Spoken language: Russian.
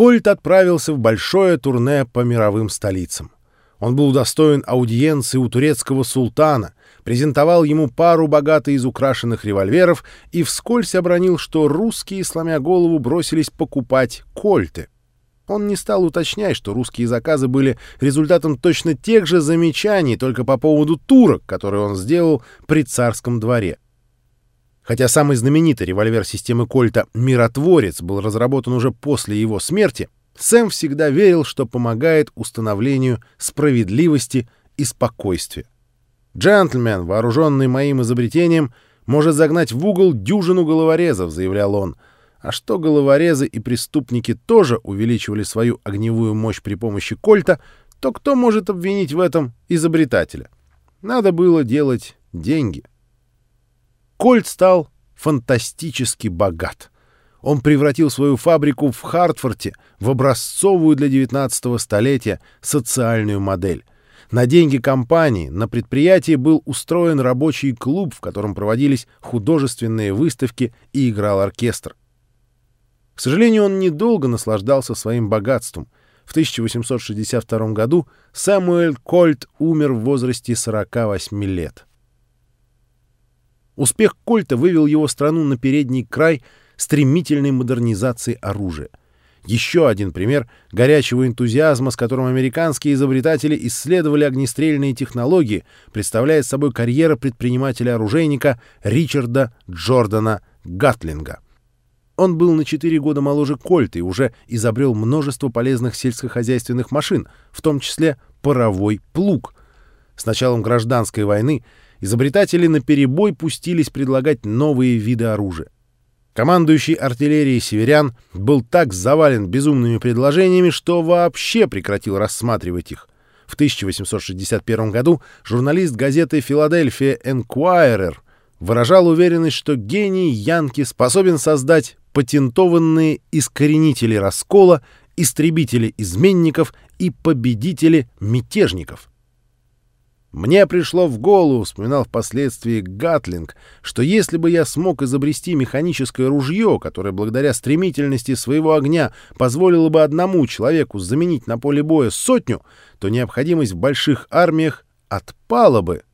Кольт отправился в большое турне по мировым столицам. Он был удостоен аудиенции у турецкого султана, презентовал ему пару богато изукрашенных револьверов и вскользь обронил, что русские, сломя голову, бросились покупать кольты. Он не стал уточнять, что русские заказы были результатом точно тех же замечаний, только по поводу турок, которые он сделал при царском дворе. Хотя самый знаменитый револьвер системы Кольта «Миротворец» был разработан уже после его смерти, Сэм всегда верил, что помогает установлению справедливости и спокойствия. «Джентльмен, вооруженный моим изобретением, может загнать в угол дюжину головорезов», — заявлял он. А что головорезы и преступники тоже увеличивали свою огневую мощь при помощи кольта, то кто может обвинить в этом изобретателя? Надо было делать деньги. Кольт стал фантастически богат. Он превратил свою фабрику в Хартфорте в образцовую для 19 столетия социальную модель. На деньги компании на предприятии был устроен рабочий клуб, в котором проводились художественные выставки и играл оркестр. К сожалению, он недолго наслаждался своим богатством. В 1862 году Сэмуэль Кольт умер в возрасте 48 лет. Успех Кольта вывел его страну на передний край стремительной модернизации оружия. Еще один пример горячего энтузиазма, с которым американские изобретатели исследовали огнестрельные технологии, представляет собой карьера предпринимателя-оружейника Ричарда Джордана Гатлинга. Он был на 4 года моложе Кольта и уже изобрел множество полезных сельскохозяйственных машин, в том числе паровой плуг. С началом гражданской войны изобретатели наперебой пустились предлагать новые виды оружия. Командующий артиллерией северян был так завален безумными предложениями, что вообще прекратил рассматривать их. В 1861 году журналист газеты «Филадельфия Энкуайрер» выражал уверенность, что гений Янки способен создать патентованные искоренители раскола, истребители изменников и победители мятежников. Мне пришло в голову, вспоминал впоследствии Гатлинг, что если бы я смог изобрести механическое ружье, которое благодаря стремительности своего огня позволило бы одному человеку заменить на поле боя сотню, то необходимость в больших армиях отпала бы.